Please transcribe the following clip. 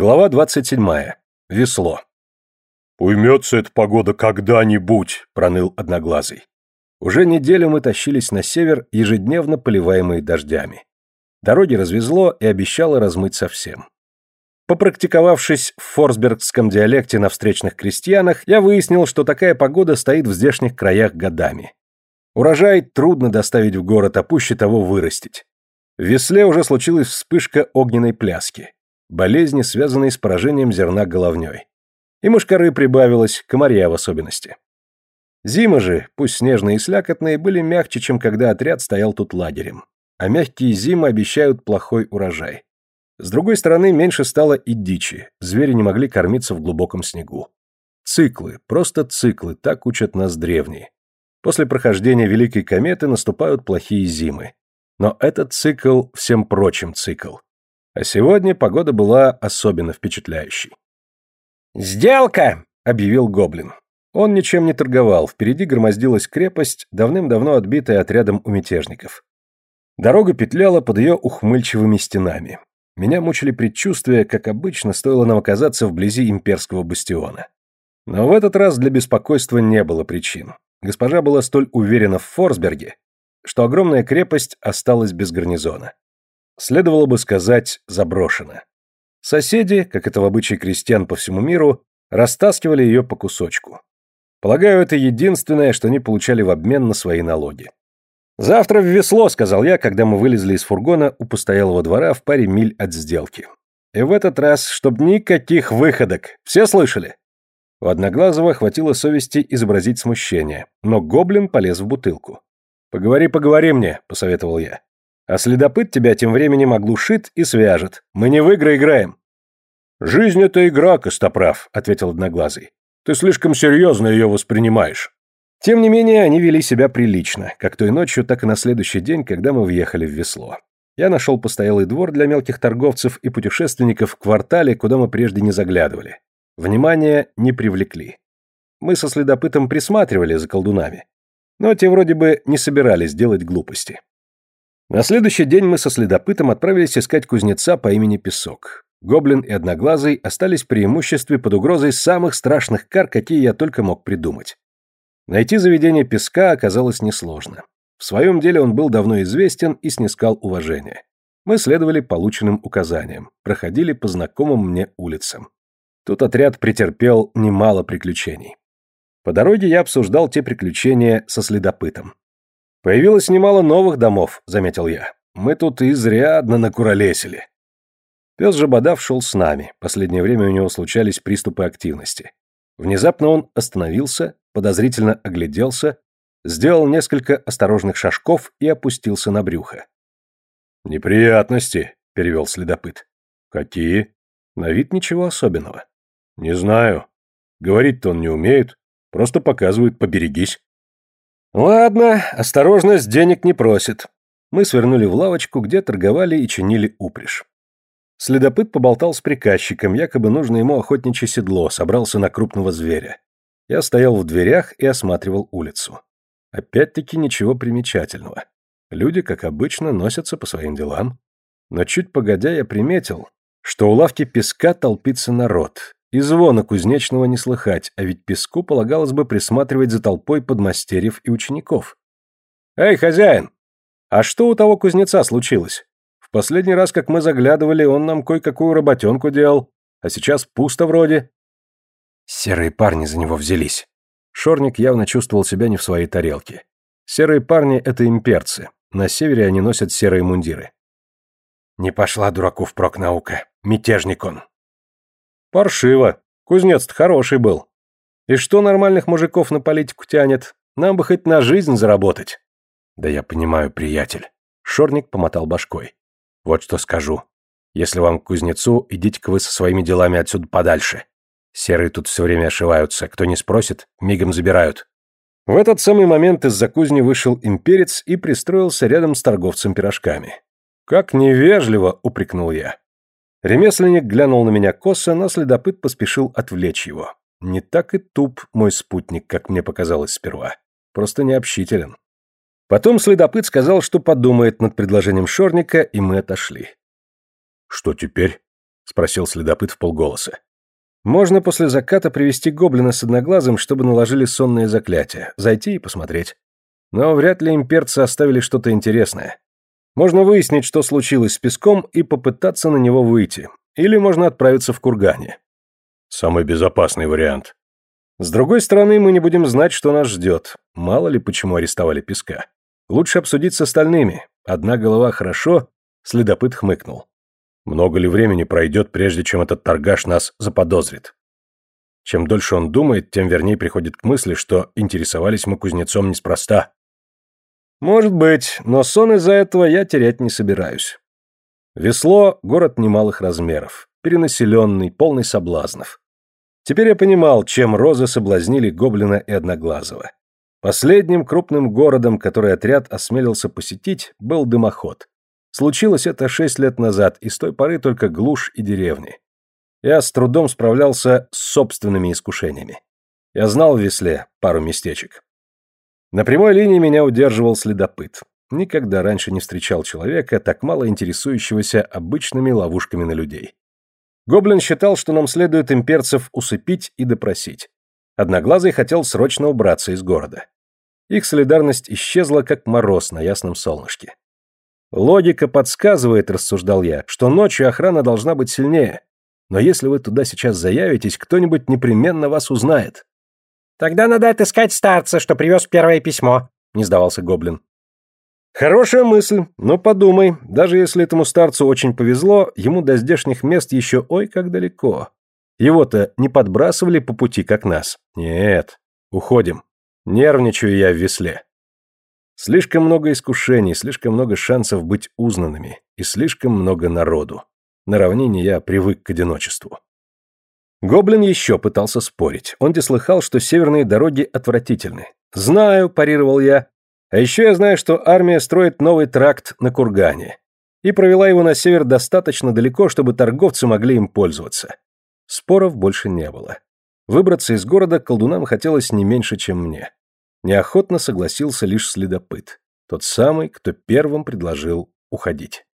Глава 27. Весло. «Уймется эта погода когда-нибудь», — проныл Одноглазый. Уже неделю мы тащились на север, ежедневно поливаемые дождями. Дороги развезло и обещало размыть совсем. Попрактиковавшись в форсбергском диалекте на встречных крестьянах, я выяснил, что такая погода стоит в здешних краях годами. Урожай трудно доставить в город, а пуще того вырастить. В весле уже случилась вспышка огненной пляски. Болезни, связанные с поражением зерна головней. И мышкары прибавилось, комарья в особенности. Зимы же, пусть снежные и слякотные, были мягче, чем когда отряд стоял тут лагерем. А мягкие зимы обещают плохой урожай. С другой стороны, меньше стало и дичи, звери не могли кормиться в глубоком снегу. Циклы, просто циклы, так учат нас древние. После прохождения Великой кометы наступают плохие зимы. Но этот цикл всем прочим цикл. А сегодня погода была особенно впечатляющей. «Сделка!» — объявил Гоблин. Он ничем не торговал, впереди громоздилась крепость, давным-давно отбитая отрядом у мятежников. Дорога петляла под ее ухмыльчивыми стенами. Меня мучили предчувствия, как обычно, стоило нам оказаться вблизи имперского бастиона. Но в этот раз для беспокойства не было причин. Госпожа была столь уверена в Форсберге, что огромная крепость осталась без гарнизона. Следовало бы сказать, заброшена. Соседи, как это в обычае крестьян по всему миру, растаскивали ее по кусочку. Полагаю, это единственное, что они получали в обмен на свои налоги. «Завтра в весло», — сказал я, когда мы вылезли из фургона у постоялого двора в паре миль от сделки. «И в этот раз, чтоб никаких выходок. Все слышали?» У Одноглазого хватило совести изобразить смущение, но гоблин полез в бутылку. «Поговори, поговори мне», — посоветовал я. «А следопыт тебя тем временем оглушит и свяжет. Мы не в игры играем». «Жизнь — это игра, Костоправ», — ответил Одноглазый. «Ты слишком серьезно ее воспринимаешь». Тем не менее, они вели себя прилично, как той ночью, так и на следующий день, когда мы въехали в Весло. Я нашел постоялый двор для мелких торговцев и путешественников в квартале, куда мы прежде не заглядывали. Внимание не привлекли. Мы со следопытом присматривали за колдунами, но те вроде бы не собирались делать глупости. На следующий день мы со следопытом отправились искать кузнеца по имени Песок. Гоблин и Одноглазый остались в преимуществе под угрозой самых страшных кар, какие я только мог придумать. Найти заведение песка оказалось несложно. В своем деле он был давно известен и снискал уважение. Мы следовали полученным указаниям, проходили по знакомым мне улицам. Тут отряд претерпел немало приключений. По дороге я обсуждал те приключения со следопытом. «Появилось немало новых домов», — заметил я. «Мы тут изрядно накуролесили». Пес Жабодав шел с нами, последнее время у него случались приступы активности. Внезапно он остановился, подозрительно огляделся, сделал несколько осторожных шажков и опустился на брюхо. «Неприятности», — перевел следопыт. «Какие?» «На вид ничего особенного». «Не знаю. Говорить-то он не умеет, просто показывает «поберегись». «Ладно, осторожность денег не просит». Мы свернули в лавочку, где торговали и чинили упряжь. Следопыт поболтал с приказчиком, якобы нужно ему охотничье седло, собрался на крупного зверя. Я стоял в дверях и осматривал улицу. Опять-таки ничего примечательного. Люди, как обычно, носятся по своим делам. Но чуть погодя я приметил, что у лавки песка толпится народ, и звона кузнечного не слыхать, а ведь песку полагалось бы присматривать за толпой подмастерьев и учеников. «Эй, хозяин! А что у того кузнеца случилось? последний раз, как мы заглядывали, он нам кое-какую работенку делал, а сейчас пусто вроде». Серые парни за него взялись. Шорник явно чувствовал себя не в своей тарелке. Серые парни — это имперцы. На севере они носят серые мундиры. Не пошла дураку впрок наука. Мятежник он. Паршиво. Кузнец-то хороший был. И что нормальных мужиков на политику тянет? Нам бы хоть на жизнь заработать. Да я понимаю, приятель. Шорник помотал башкой. Вот что скажу. Если вам к кузнецу, идите-ка вы со своими делами отсюда подальше. Серые тут все время ошиваются. Кто не спросит, мигом забирают. В этот самый момент из-за кузни вышел имперец и пристроился рядом с торговцем пирожками. «Как невежливо!» — упрекнул я. Ремесленник глянул на меня косо, но следопыт поспешил отвлечь его. Не так и туп мой спутник, как мне показалось сперва. Просто необщителен. Потом следопыт сказал, что подумает над предложением Шорника, и мы отошли. «Что теперь?» — спросил следопыт в полголоса. Можно после заката привести гоблина с одноглазым, чтобы наложили сонное заклятие, зайти и посмотреть. Но вряд ли имперцы оставили что-то интересное. Можно выяснить, что случилось с песком, и попытаться на него выйти. Или можно отправиться в кургане. Самый безопасный вариант. С другой стороны, мы не будем знать, что нас ждет. Мало ли, почему арестовали песка. Лучше обсудить с остальными. Одна голова хорошо, следопыт хмыкнул. Много ли времени пройдет, прежде чем этот торгаш нас заподозрит? Чем дольше он думает, тем вернее приходит к мысли, что интересовались мы кузнецом неспроста. Может быть, но сон из-за этого я терять не собираюсь. Весло — город немалых размеров, перенаселенный, полный соблазнов. Теперь я понимал, чем розы соблазнили Гоблина и Одноглазого. Последним крупным городом, который отряд осмелился посетить, был дымоход. Случилось это шесть лет назад, и с той поры только глушь и деревни. Я с трудом справлялся с собственными искушениями. Я знал в весле пару местечек. На прямой линии меня удерживал следопыт. Никогда раньше не встречал человека, так мало интересующегося обычными ловушками на людей. Гоблин считал, что нам следует имперцев усыпить и допросить. Одноглазый хотел срочно убраться из города. Их солидарность исчезла, как мороз на ясном солнышке. Логика подсказывает, рассуждал я, что ночью охрана должна быть сильнее. Но если вы туда сейчас заявитесь, кто-нибудь непременно вас узнает. Тогда надо отыскать старца, что привез первое письмо, не сдавался гоблин. Хорошая мысль, но подумай, даже если этому старцу очень повезло, ему до здешних мест еще ой как далеко. Его-то не подбрасывали по пути, как нас. Нет, уходим. Нервничаю я в весле. Слишком много искушений, слишком много шансов быть узнанными и слишком много народу. На равнине я привык к одиночеству. Гоблин еще пытался спорить. Он не слыхал, что северные дороги отвратительны. «Знаю», — парировал я. «А еще я знаю, что армия строит новый тракт на Кургане. И провела его на север достаточно далеко, чтобы торговцы могли им пользоваться». Споров больше не было. Выбраться из города колдунам хотелось не меньше, чем мне. Неохотно согласился лишь следопыт. Тот самый, кто первым предложил уходить.